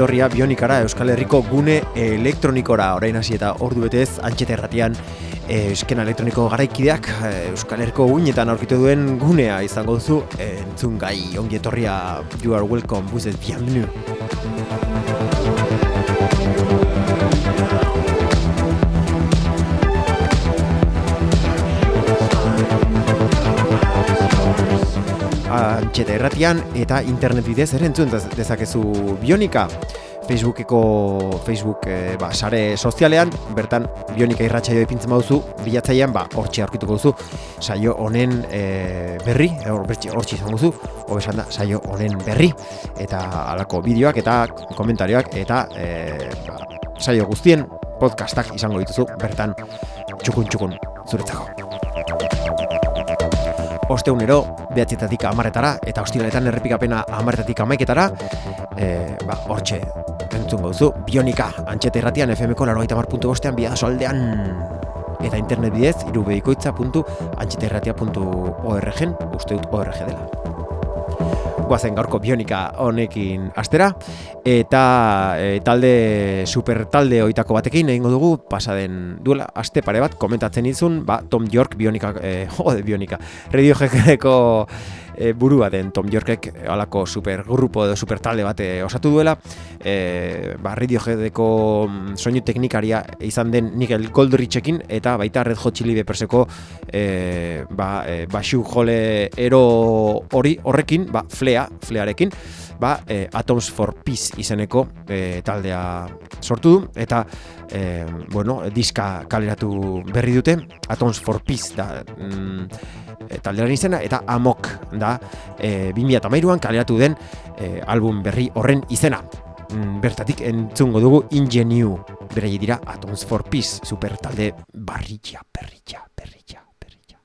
etorria bionikara Euskal Herriko gune elektronikora. Orain hasi eta ordu betez antxeta erratian eh, euskena elektroniko garaikideak eh, Euskal Herriko uinetan aurkitu duen gunea izango duzu entzun gai. Ongi etorria you are welcome buzet bienvenu antxeta erratian eta internet bidez ere entzun dezakezu bionika. Facebookeko Facebook e, ba, sare sozialean, bertan bionika irratsaio ipintzen baduzu, bilatzailean ba hortxe aurkituko duzu saio honen e, berri, hortxe izango duzu, hobesan da saio honen berri eta halako bideoak eta komentarioak eta e, ba, saio guztien podcastak izango dituzu bertan txukun txukun zuretzako osteunero behatzietatik amarretara eta ostiraletan errepikapena amarretatik amaiketara e, ba, hortxe entzun gauzu bionika antxeta irratian FMko laro gaita puntu bostean bia aldean eta internet bidez irubeikoitza.antxetairratia.org uste dut ORG dela guazen gaurko bionika honekin astera. Eta e, talde super talde oitako batekin egingo dugu pasaden duela aste pare bat komentatzen izun ba, Tom York bionika e, jode bionika. Radio e, burua den Tom Yorkek alako super grupo edo super talde bate osatu duela. E, ba, Radioheadeko mm, soinu teknikaria izan den Nigel Goldrichekin eta baita Red Hot Chili Pepperseko e, ba, e, basu jole ero hori horrekin, ba, flea, flearekin ba, e, Atoms for Peace izeneko e, taldea sortu du eta e, bueno, diska kaleratu berri dute Atoms for Peace da mm, taldearen izena eta Amok da e, 2008an kaleratu den e, album berri horren izena. Mm, bertatik entzungo dugu Ingeniu, bere dira Atoms for Peace, super talde barritxa, berritxa, berritxa, berritxa.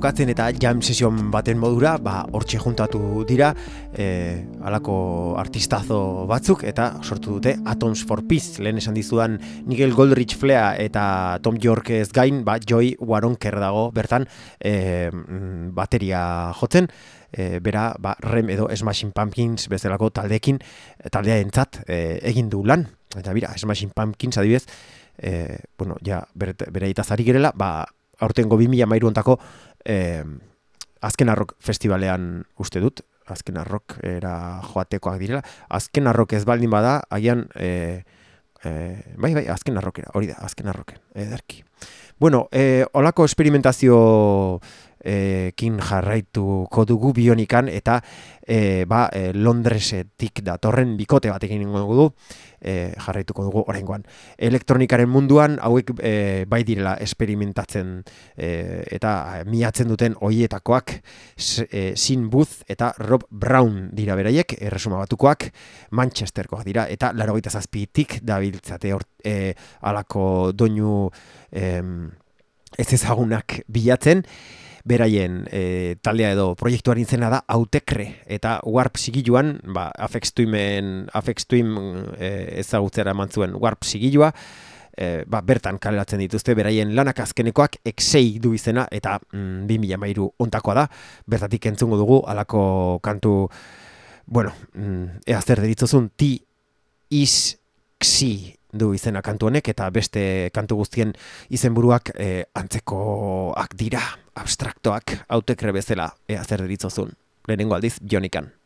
Jokatzen eta jam sesion baten modura, ba, hortxe juntatu dira, e, alako artistazo batzuk, eta sortu dute Atoms for Peace, lehen esan dizudan Nigel Goldrich Flea eta Tom York ez gain, ba, Joy Waronker dago, bertan, e, bateria jotzen, e, bera, ba, rem edo Smashing Pumpkins bezalako taldekin, taldea entzat, e, egin du lan, eta bira, Smashing Pumpkins adibidez, e, bueno, ja, bere, bere itazari gerela, ba, aurtengo 2000 mairu ontako e, azken arrok festivalean uste dut, azken arrok era joatekoak direla, azken arrok ez baldin bada, agian, e, e, bai, bai, azken arrokera, hori da, azken arroken, ederki. Bueno, e, olako esperimentazio ekin jarraituko dugu bionikan eta e, ba, e, Londresetik datorren bikote batekin ingo dugu e, jarraituko dugu oraingoan. Elektronikaren munduan hauek e, bai direla esperimentatzen e, eta miatzen duten hoietakoak e, Sin Booth eta Rob Brown dira beraiek, erresuma batukoak Manchesterkoak dira eta laro gaita zazpitik dabiltzate hor e, alako doinu e, ez ezagunak bilatzen beraien e, taldea edo proiektuaren izena da Autekre eta Warp sigiluan, ba Afex Twinen Afex Twin e, ezagutzera emantzuen Warp sigilua e, ba, bertan kaleratzen dituzte beraien lanak azkenekoak Exei du izena eta mm, 2013 ontakoa da. Bertatik entzungo dugu alako kantu bueno, mm, ea zer deritzozun T is Xi du izena kantu honek eta beste kantu guztien izenburuak e, antzekoak dira, abstraktoak, autekre bezala, ea zer ditzozun. Lehenengo aldiz, Bionikan.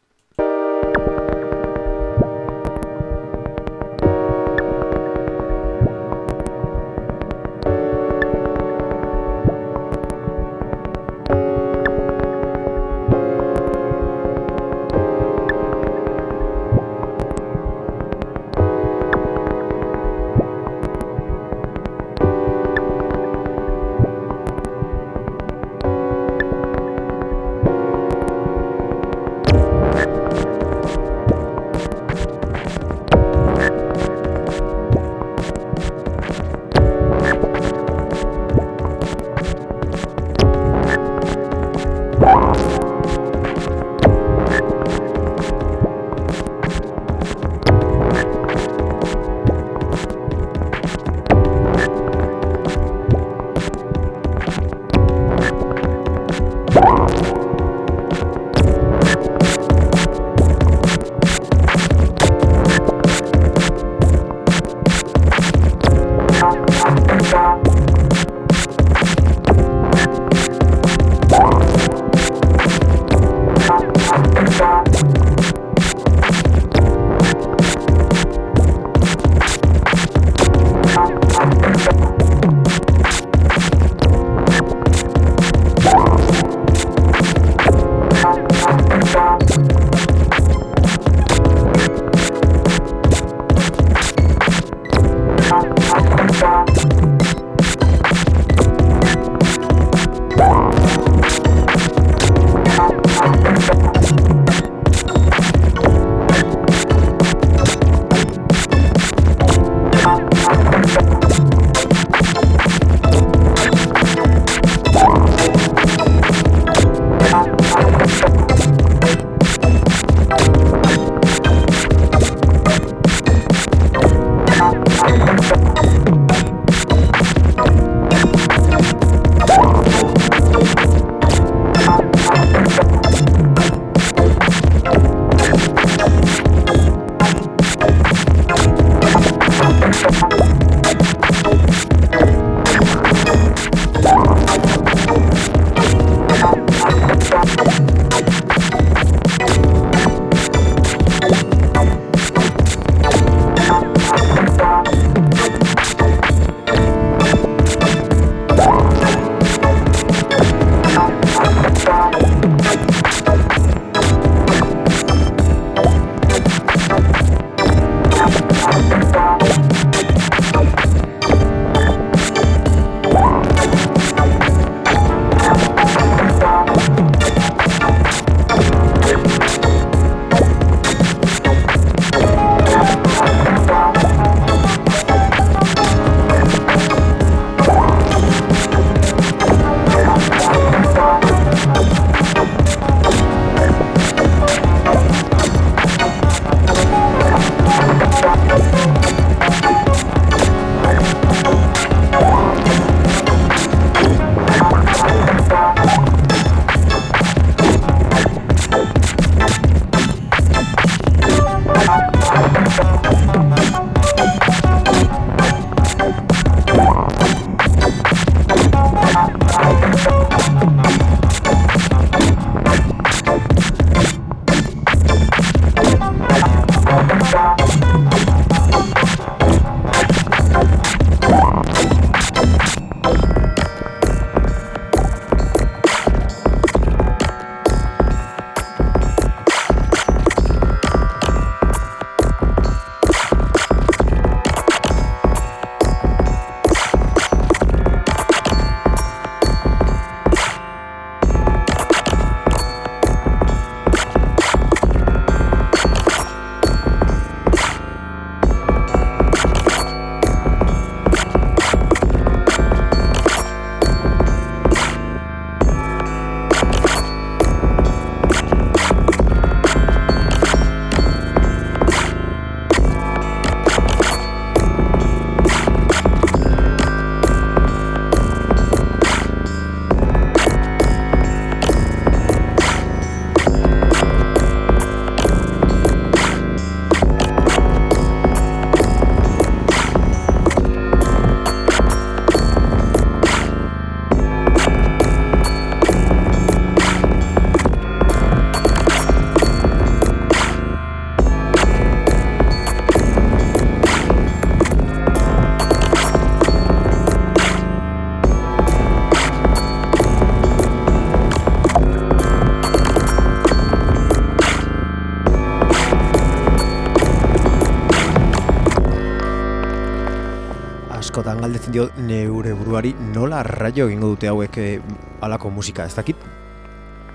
Askotan galdetzen dio neure buruari nola raio egingo dute hauek e, alako musika. Ez dakit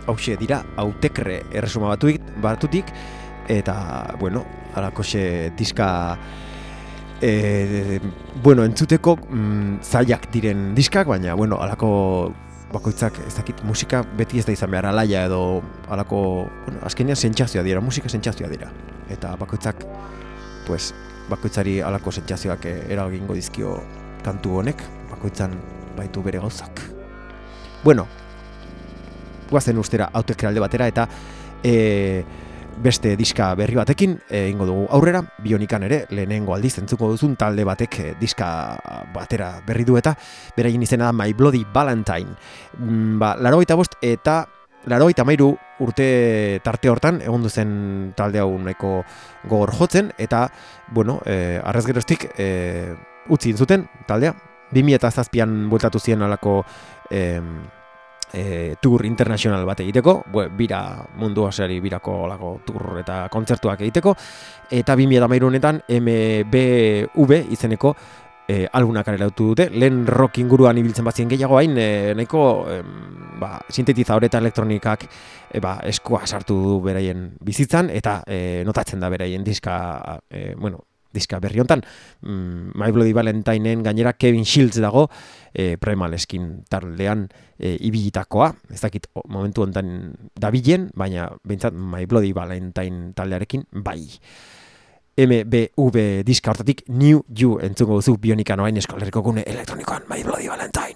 hause dira autekre erresuma batuik, batutik eta bueno alakoxe diska e, bueno entzuteko mm, zaiak diren diskak baina bueno alako bakoitzak ez dakit musika beti ez da izan behar alaia edo alako bueno, azkenean sentsazioa dira musika sentsazioa dira. Eta bakoitzak pues bakoitzari alako sentsazioak eragingo dizkio kantu honek, bakoitzan baitu bere gauzak. Bueno, guazen ustera alde batera eta e, beste diska berri batekin egingo dugu aurrera, bionikan ere lehenengo aldiz entzuko duzun talde batek e, diska batera berri du eta beraien izena da My Bloody Valentine. Mm, ba, laro bost eta laro mairu urte tarte hortan egon duzen talde hau nahiko gogor jotzen eta bueno, e, arrez geroztik e, utzi zuten taldea. 2000 eta zazpian bueltatu ziren alako e, e, tour international bat egiteko. Bue, bira mundu osari birako alako tour eta kontzertuak egiteko. Eta 2000 eta mairu honetan MBV izeneko e, albunak arelautu dute, lehen rock inguruan ibiltzen bazien gehiago hain, e, nahiko e, ba, sintetizadore eta elektronikak e, ba, eskua sartu du beraien bizitzan, eta e, notatzen da beraien diska, e, bueno, diska berri hontan, mm, My Bloody Valentineen gainera Kevin Shields dago, e, Primaleskin taldean e, ibilitakoa, ez dakit momentu hontan dabilen, baina behintzat My Bloody Valentine taldearekin bai. MBV diska hortatik New You entzungo duzu bionika noain eskoleriko gune elektronikoan My Bloody Valentine.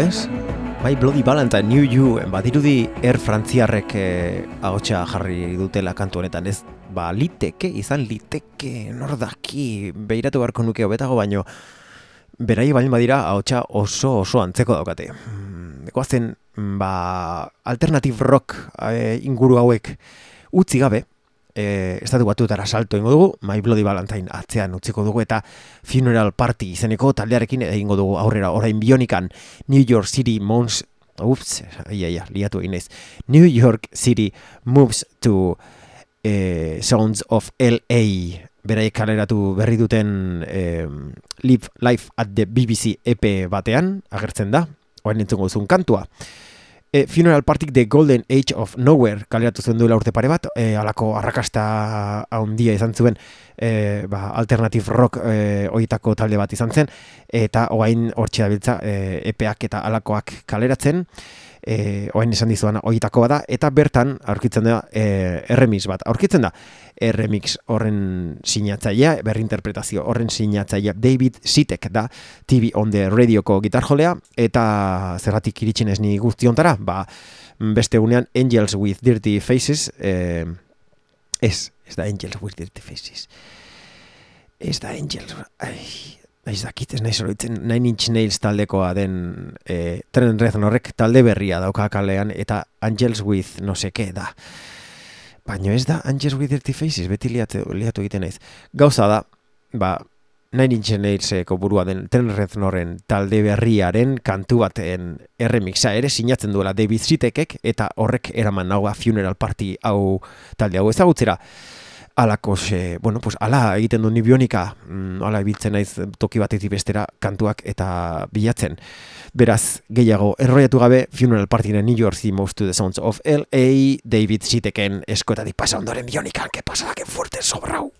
Ez? My Bloody Valentine, New You, badirudi Air Frantziarrek eh, ahotsa jarri dutela kantu honetan, ez? Ba, liteke, izan liteke, nordaki, behiratu beharko nuke hobetago baino, berai baino badira ahotsa oso oso antzeko daukate. Ekoazen, ba, alternative rock eh, inguru hauek utzi gabe, e, estatu batuetara salto ingo dugu, My Bloody Valentine atzean utziko dugu eta Funeral Party izeneko taldearekin egingo dugu aurrera orain bionikan New York City Mons Ups, ia, ia, liatu eginez. New York City moves to e, Sounds of LA beraiek kaleratu berri duten e, Live Life at the BBC EP batean agertzen da, oain entzungo duzun kantua. E, funeral Partik The Golden Age of Nowhere kaleratu zuen duela urte pare bat, e, alako arrakasta handia izan zuen e, ba, alternative rock e, oitako talde bat izan zen, eta oain hortxe dabiltza e, epeak eta alakoak kaleratzen, e, oain esan dizuan oitako bada, eta bertan aurkitzen da e, erremix bat. Aurkitzen da erremix horren sinatzaia, berrinterpretazio horren sinatzaia David Sitek da TV on the radioko gitarjolea, eta zerratik iritsin ez ni guztiontara, ba, beste unean Angels with Dirty Faces, e, ez, ez da Angels with Dirty Faces, ez da Angels, ai, Naiz dakit, ez nahi zoroitzen, Nine Inch Nails taldekoa den e, Tren horrek talde berria dauka kalean eta Angels with no seke da. Baina ez da Angels with Dirty Faces, beti liatu, liatu egiten naiz. Gauza da, ba, Nine Inch Nailseko burua den Tren horren talde berriaren kantu baten erremixa ere sinatzen duela David Zitekek eta horrek eraman nagoa funeral party hau talde hau ezagutzera alako se, bueno, pues ala egiten du ni bionika, mm, ala ibiltzen naiz toki batetik bestera kantuak eta bilatzen. Beraz, gehiago erroiatu gabe Funeral Party in New York City Most to the Sounds of LA David Siteken eskoetatik pasa ondoren bionikan, que pasa que fuerte sobrau.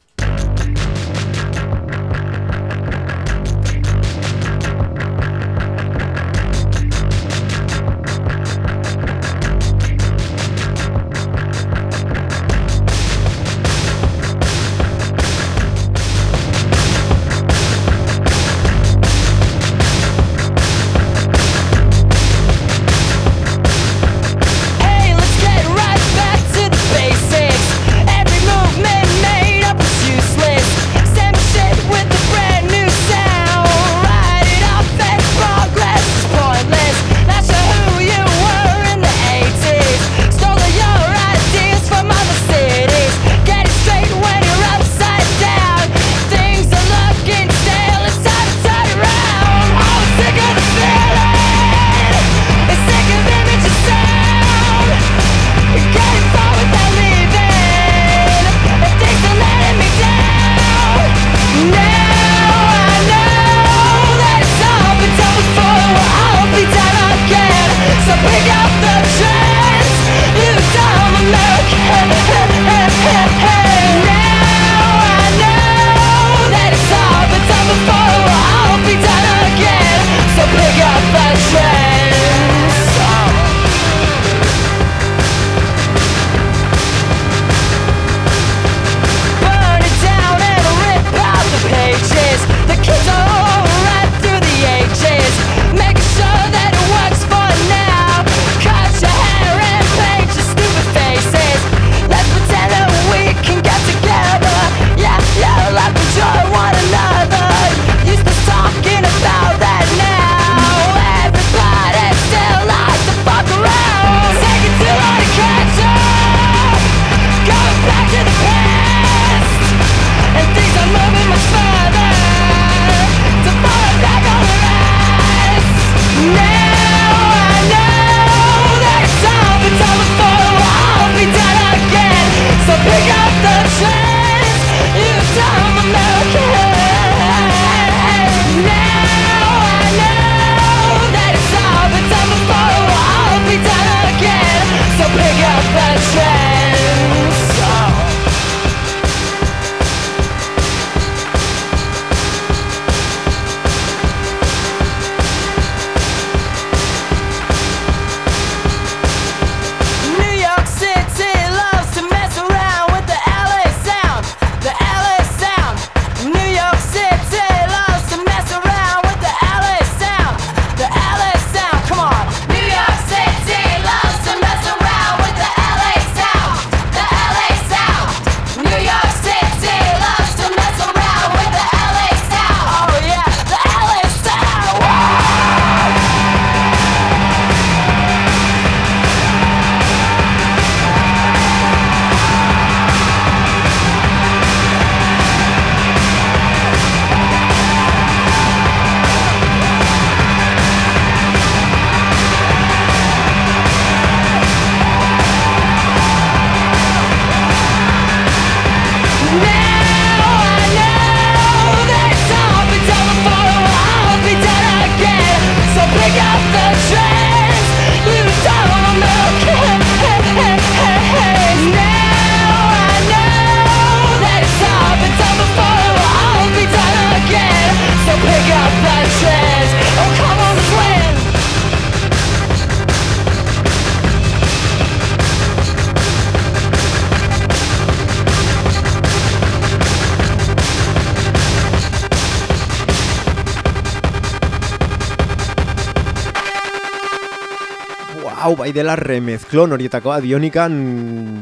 Bai dela remezklon horietakoa Bionikan,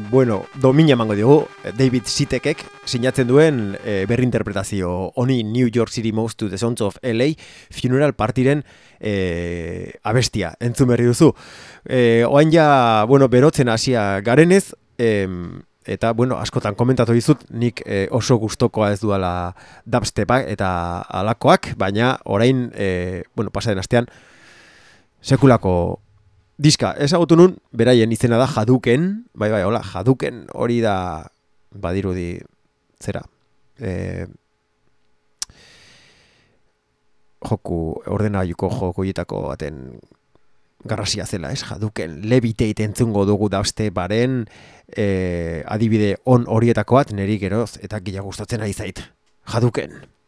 bueno, domina emango dugu David Sitekek sinatzen duen e, berrinterpretazio honi New York City Most to the Sons of LA Funeral Partiren e, abestia, entzun berri duzu. E, oain ja, bueno, berotzen hasia garenez, e, eta, bueno, askotan komentatu dizut, nik e, oso gustokoa ez duala dubstepak eta alakoak, baina orain, e, bueno, pasaden astean, sekulako diska, ezagutu nun, beraien izena da jaduken, bai bai, hola, jaduken hori da, badirudi, zera, e, joku, ordena juko joku baten garrasia zela, ez, jaduken, leviteit entzungo dugu dauzte baren, e, adibide on horietakoat, neri geroz, eta gila gustatzen ari zait, jaduken.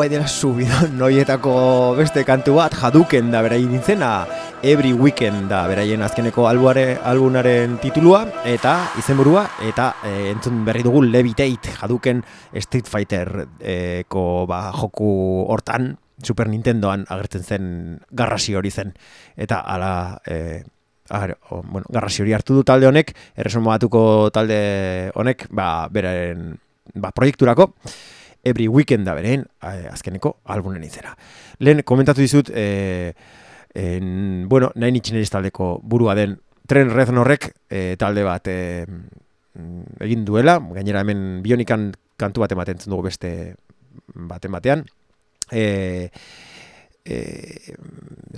Bai dela subidon noietako beste kantu bat jaduken da beraien dintzena Every Weekend da beraien azkeneko albuare, albunaren titulua eta izenburua eta e, entzun berri dugu Levitate jaduken Street Fighter eko ba, joku hortan Super Nintendoan agertzen zen garrasi hori zen. Eta ala e, ar, o, bueno, garrasi hori hartu du talde honek erresumatuko talde honek ba, beraren ba, proiekturako Every Weekend da beren, azkeneko albunen izera. Lehen, komentatu dizut, e, en, bueno, nahi nitxin taldeko burua den Tren Red horrek e, talde bat e, egin duela, gainera hemen bionikan kantu bat ematen dugu beste baten batean. E, e,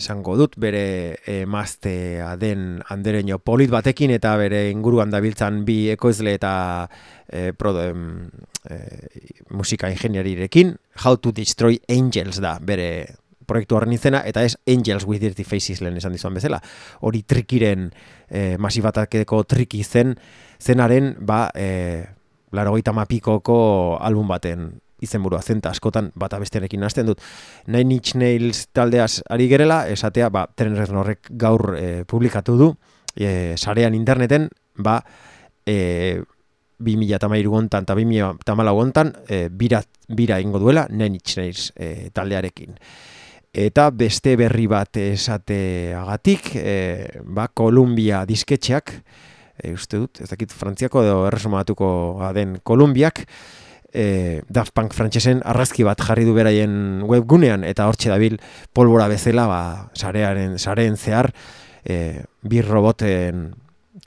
esango dut bere emaztea den andereño polit batekin eta bere inguruan dabiltzan bi ekoizle eta e, pro, e, musika ingenierirekin, How to Destroy Angels da, bere proiektu horren izena, eta ez Angels with Dirty Faces lehen esan dizuan bezala. Hori trikiren, e, masibatakeko triki zen, zenaren, ba, e, laro mapikoko album baten izenburua zenta askotan bata bestearekin hasten dut. Nine Inch Nails taldeaz ari gerela, esatea, ba, tren horrek gaur e, publikatu du, e, sarean interneten, ba, e, 2000 eta mairu gontan eta 2000 eta malau gontan e, bira, bira ingo duela Inch Nails e, taldearekin. Eta beste berri bat esateagatik, e, ba, Kolumbia disketxeak, e, uste dut, ez dakit frantziako edo erresumatuko den Kolumbiak, e, Daft Punk frantsesen arrazki bat jarri du beraien webgunean, eta hortxe dabil polbora bezala, ba, sarearen, sareen zehar, e, bir roboten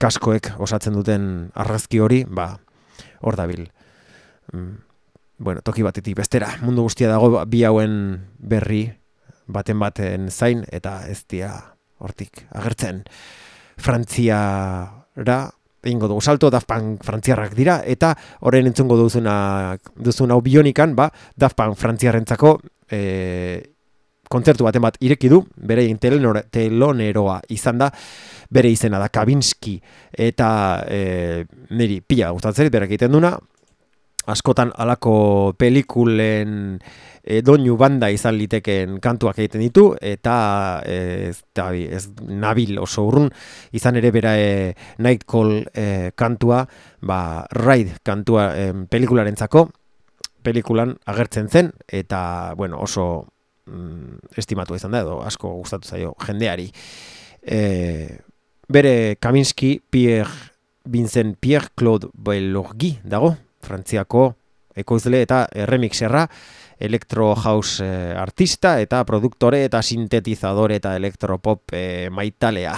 kaskoek osatzen duten arrazki hori, ba, hor dabil. Mm, bueno, toki batetik bestera, mundu guztia dago bi hauen berri baten baten zain eta ez dia hortik agertzen. Frantziara egingo dugu salto, Daft Punk frantziarrak dira, eta horren entzungo duzuna, duzuna hau bionikan, ba, Daft Punk frantziarrentzako e, kontzertu baten bat ireki du, bere teloneroa izan da, bere izena da Kabinski eta e, niri pila gustatzen berak egiten duna askotan alako pelikulen e, doinu banda izan liteken kantuak egiten ditu eta e, ez, ez nabil oso urrun izan ere bera e, Nightcall e, kantua ba, Ride kantua e, pelikularentzako pelikulan agertzen zen eta bueno, oso mm, estimatu izan da edo asko gustatu zaio jendeari e, Bere Kaminski Pierre Vincent Pierre Claude Belorgi dago, Frantziako ekoizle eta remixerra, electro house eh, artista eta produktore eta sintetizadore eta elektropop eh, maitalea.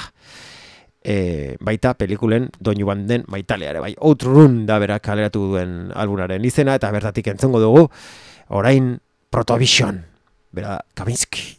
E, baita pelikulen doinu banden maitalea ere bai. Outrun da berak kaleratu duen albunaren izena eta bertatik entzongo dugu orain Protovision. Bera Kaminski. Hau dela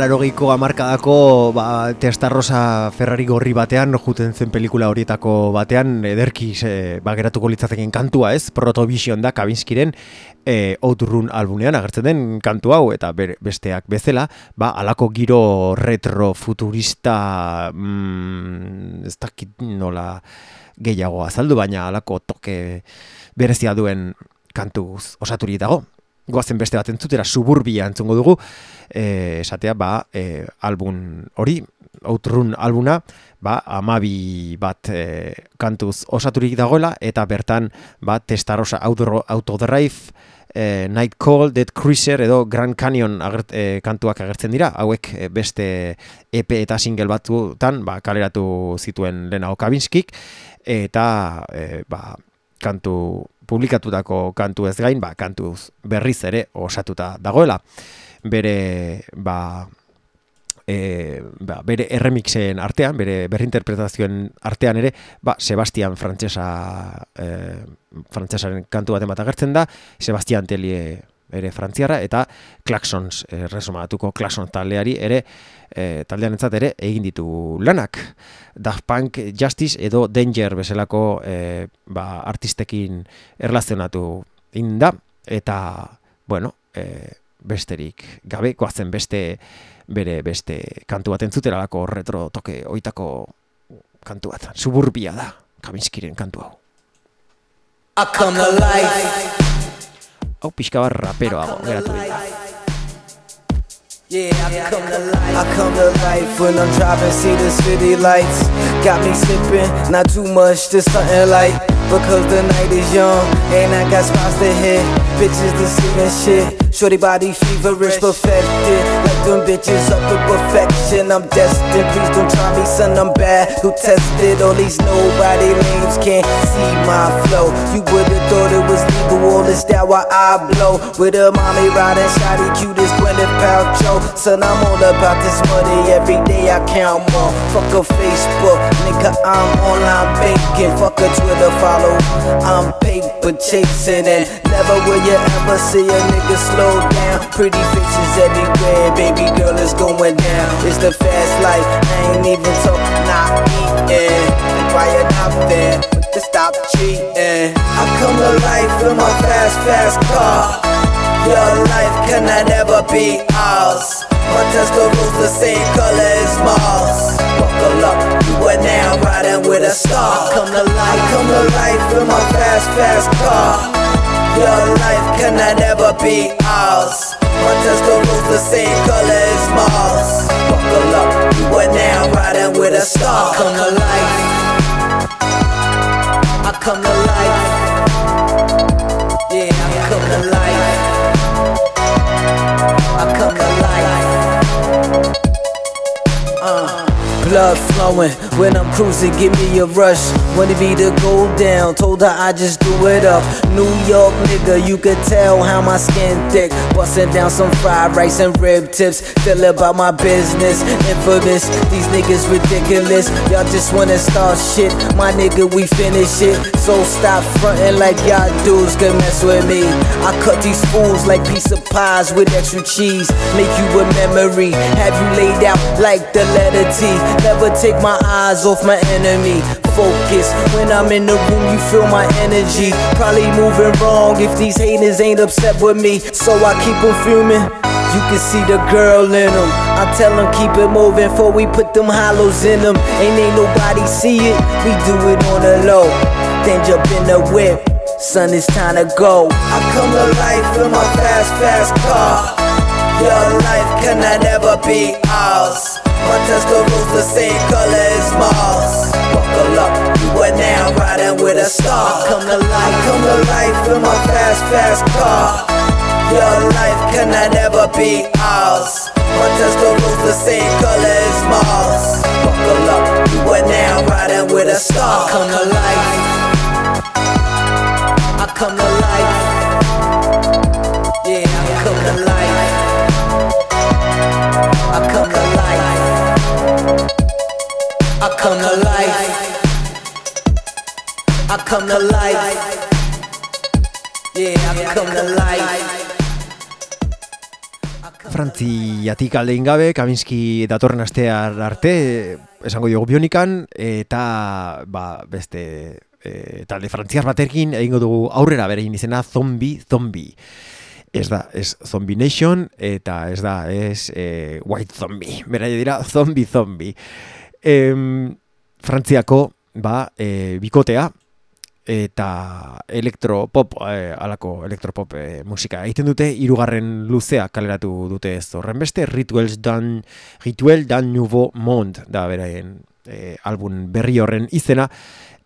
larogeiko amarkadako ba, testarrosa Ferrari gorri batean, juten zen pelikula horietako batean, ederki e, ba, geratuko litzateken kantua ez, Protovision da Kabinskiren e, Outrun albunean agertzen den kantu hau, eta besteak bezala, ba, alako giro retro futurista mm, ez dakit nola gehiago azaldu, baina alako toke berezia duen kantu osaturi dago goazen beste bat entzutera suburbia entzungo dugu, e, esatea, ba, e, album hori, outrun albuna, ba, amabi bat e, kantuz osaturik dagoela, eta bertan, ba, testarosa autodrive, e, Night Call, Dead Cruiser edo Grand Canyon agert, e, kantuak agertzen dira, hauek beste EP eta single batutan, ba, kaleratu zituen Lena Okabinskik, eta, e, ba, kantu publikatutako kantu ez gain, ba, kantu berriz ere osatuta dagoela. Bere, ba, e, ba, bere erremixen artean, bere berrinterpretazioen artean ere, ba, Sebastian Frantsesa e, Frantsesaren kantu bat agertzen da, Sebastian Telie ere frantziara, eta Klaxons, e, resumatuko Klaxons taldeari ere, e, taldean entzat ere, egin ditu lanak. Daft Punk Justice edo Danger bezalako e, ba, artistekin erlazionatu inda, eta, bueno, e, besterik gabe, goazen beste, bere beste kantu bat entzutera lako retro toke oitako kantu bat, suburbia da, kabinskiren kantu hau. Hau pixka bat raperoago, geratu dira. Yeah, I come to life. I come to life when I'm driving, see the city lights. Got me sipping, not too much, just something light. Because the night is young, and I got spots to hit. Bitches to see and shit. Shorty body feverish, perfected. Like them bitches up to perfection. I'm destined, please don't try me, son. I'm bad. Who tested all these nobody names can't see my flow. You would've thought it was legal, all this that while I blow. With a mommy riding shotty, cute as Gwyneth Paltrow. Son, I'm all about this money. Every day I count more. Fuck a Facebook, nigga, I'm online banking. Fuck a Twitter follow. I'm paper chasing, and never will you ever see a nigga slow slow down. Pretty faces everywhere, baby girl is going down. It's the fast life, I ain't even talking, not eating. Why you not there? To stop cheating. I come to life in my fast, fast car. Your life cannot ever be ours. My Tesla the same color as Mars. Buckle up, you are now riding with a star. I Come to life, I come to life in my fast, fast car. Your life cannot ever be ours. My Tesla the same color as Mars. Buckle up, you are now riding with a star. I Come to life. I come to life. Yeah, I come to life. I come to life. Uh blood flowing when I'm cruising, give me a rush. Wanted me to go down, told her I just do it up. New York nigga, you could tell how my skin thick. Busting down some fried rice and rib tips. Feel about my business, infamous. These niggas ridiculous. Y'all just wanna start shit. My nigga, we finish it. So stop fronting like y'all dudes can mess with me. I cut these fools like piece of pies with extra cheese. Make you a memory. Have you laid out like the letter T? Never take my eyes off my enemy. Focus when I'm in the room, you feel my energy. Probably moving wrong if these haters ain't upset with me. So I keep them fuming. You can see the girl in them. I tell them keep it moving before we put them hollows in them. Ain't ain't nobody see it. We do it on the low. Then jump in the whip. Son, it's time to go. I come to life in my fast, fast car. Your life cannot ever be ours. My Tesla the same color as Mars. Buckle up, you are now riding with a star. Come to life, come to life in my fast, fast car. Your life cannot ever be ours. My Tesla the same color as Mars. Buckle up, you are now riding with a star. Come to life. I come to life. Yeah, I come to life. I come to life. I come to life. I come to life. Yeah, I come to life. Frantziatik alde ingabe, Kaminski datorren astear arte, esango diogu bionikan, eta ba, beste e, talde frantziar batekin egingo dugu aurrera bere izena Zombie Zombie. Ez da, ez Zombie Nation, eta ez da, ez e, White Zombie. Bera dira, Zombie Zombie. E, Frantziako, ba, e, bikotea, eta elektropop eh, alako elektropop eh, musika egiten dute. Hirugarren luzea kaleratu dute ez horren beste Rituals dan Rituel dan Nouveau Monde da beraien eh, album berri horren izena.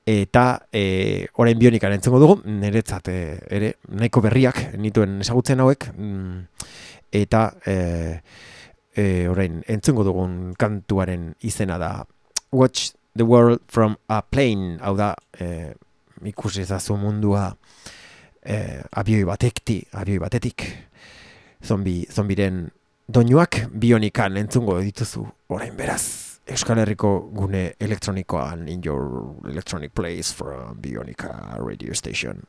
Eta eh, orain bionikan entzengo dugu niretzat eh, ere nahiko berriak nituen ezagutzen hauek. Mm, eta eh, eh, orain entzengo dugun kantuaren izena da Watch the World from a Plane hau da eh, ikusi ezazu mundua eh, abioi batekti, abioi batetik zombi, zombiren doinuak bionikan entzungo dituzu orain beraz. Euskal Herriko gune elektronikoan in your electronic place from Bionica radio station.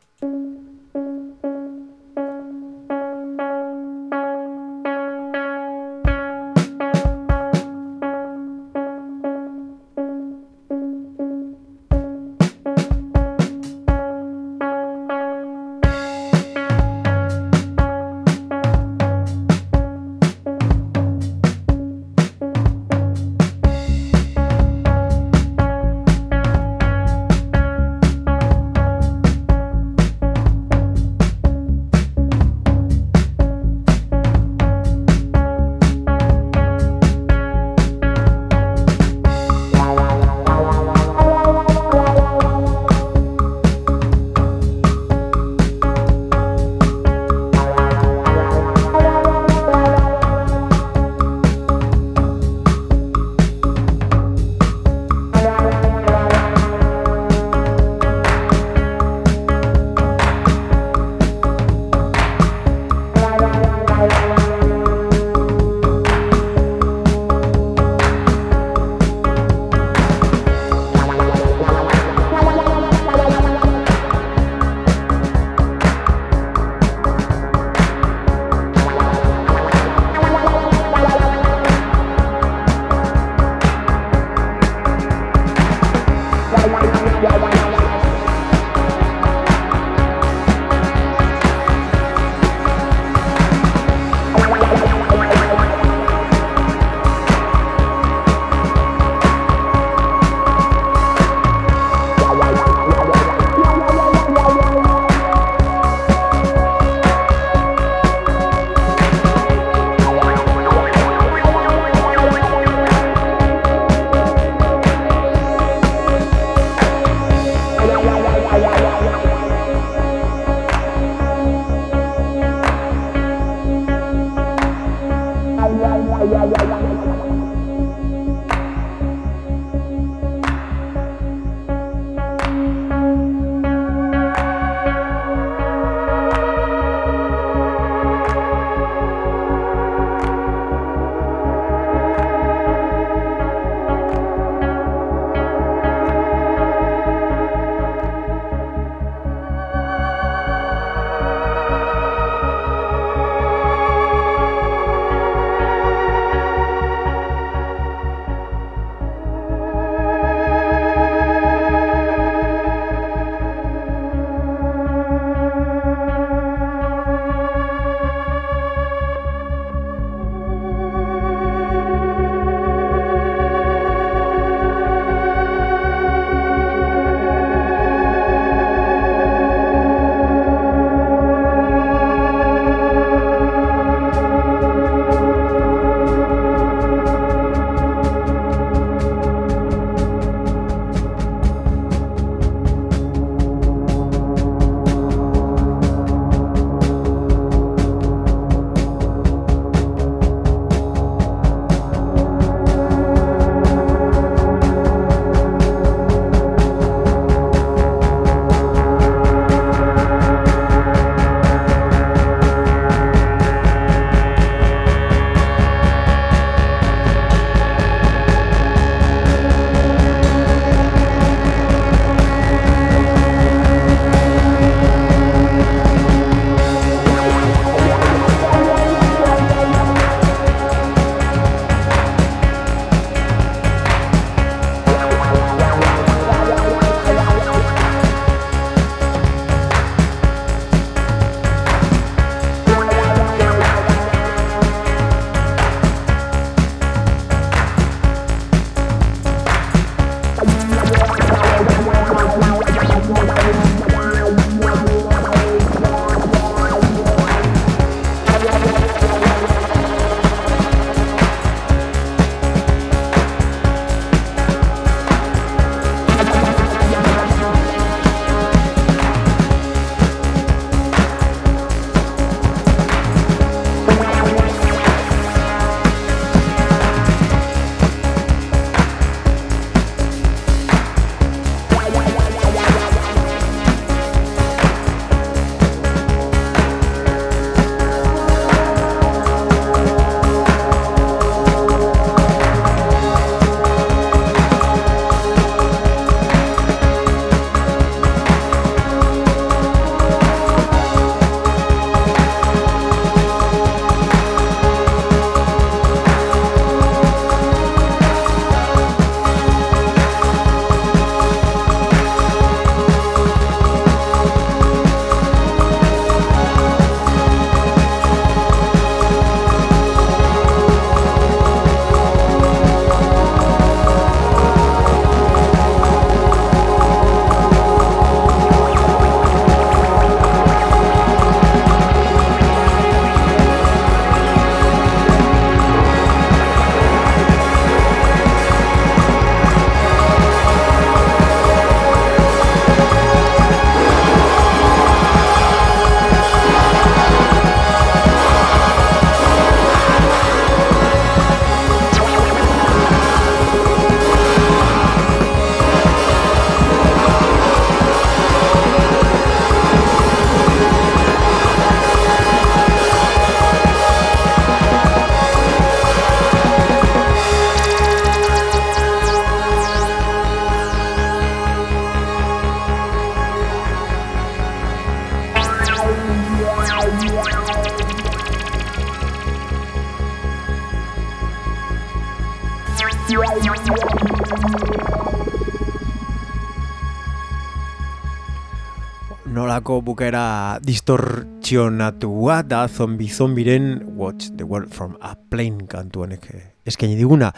Nolako bukera distortzionatua da zombi zombiren Watch the World from a Plane kantu honek eh, eskaini diguna.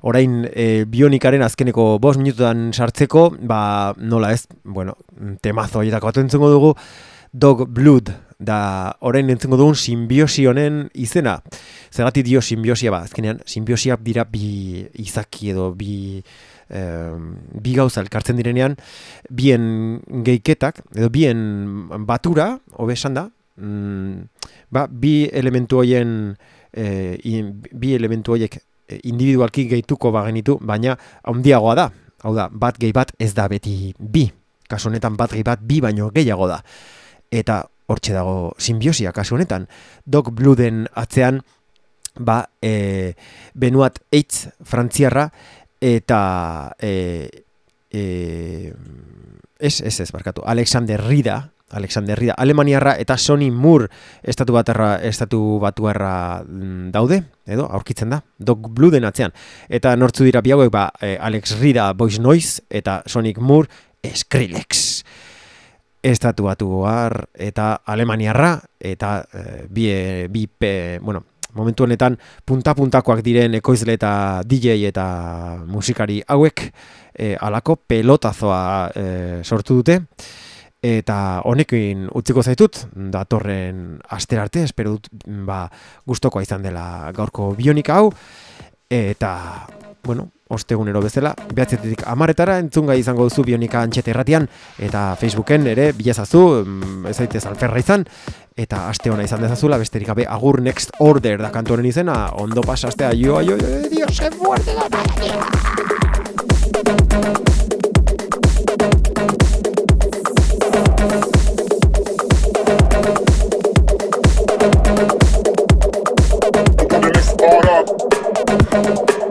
Orain e, bionikaren azkeneko bost minututan sartzeko, ba nola ez, bueno, temazo horietako bat entzengo dugu, Dog Blood, da orain entzengo dugun simbiosi honen izena. Zergatik dio simbiosia ba, azkenean simbiosiak dira bi izaki edo bi bi gauza elkartzen direnean, bien geiketak, edo bien batura, hobe esan da, mm, ba, bi elementu hoien, e, bi elementu hoiek e, individualki gehituko bagenitu, baina handiagoa da, hau da, bat gehi bat ez da beti bi, kasu honetan bat gehi bat bi baino gehiago da. Eta hortxe dago simbiosia kasu honetan, Dog Blooden atzean, ba, e, Benuat Eitz frantziarra, eta e, e, ez, ez ez, barkatu, Alexander Rida, Alexander Rida, Alemaniarra eta Sony Moore estatu baterra, estatu batuarra mm, daude, edo, aurkitzen da, Dog Blooden atzean. Eta nortzu dira biagoek, ba, e, Alex Rida Voice Noise eta Sonic Moore Skrillex. Estatu batuar eta Alemaniarra eta e, bi, bi, bueno, momentu honetan punta-puntakoak diren ekoizle eta DJ eta musikari hauek e, alako pelotazoa e, sortu dute. Eta honekin utziko zaitut datorren aster arte espero dut ba gustokoa izan dela gaurko bionika hau. Eta bueno ostegunero bezala, behatzetetik amaretara entzunga izango duzu bionika antxete erratian, eta Facebooken ere bilazazu, mm, ez daitez alferra izan, eta aste hona izan dezazula, besterik gabe agur next order da kantoren izena, ondo pasastea, jo, jo, jo, dios, fuerte da, Get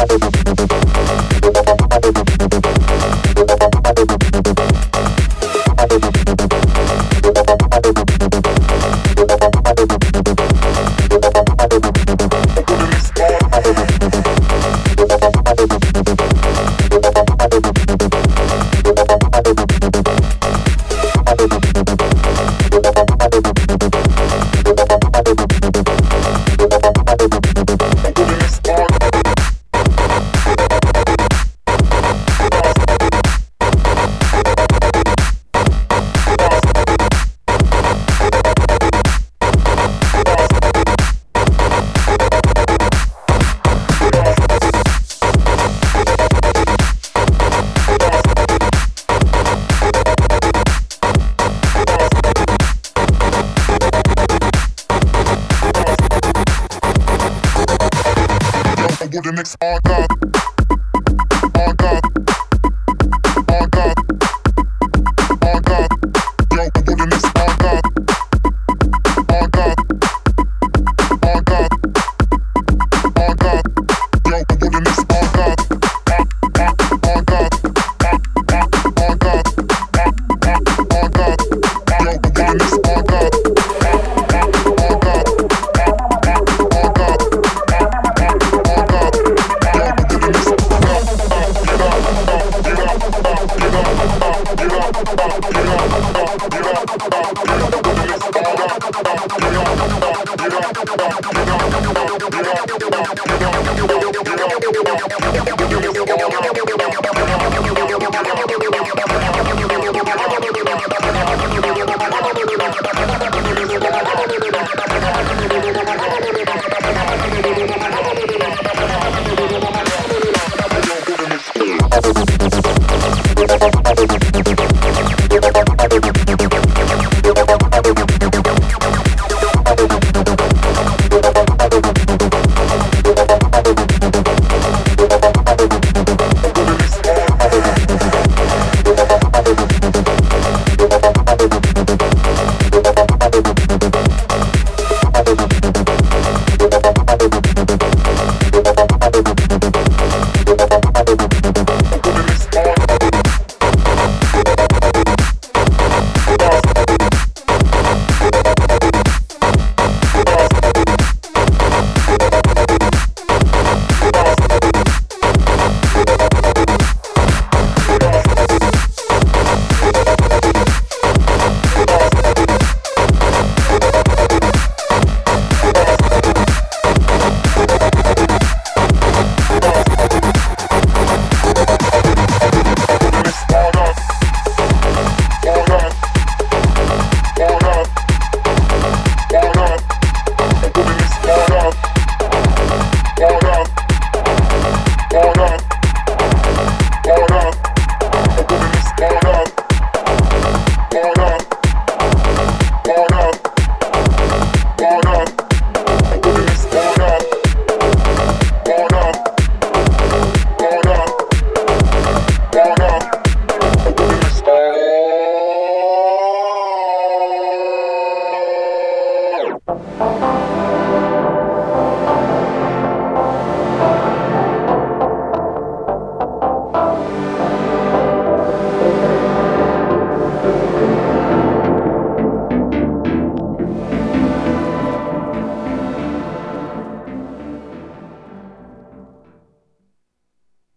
Thank you.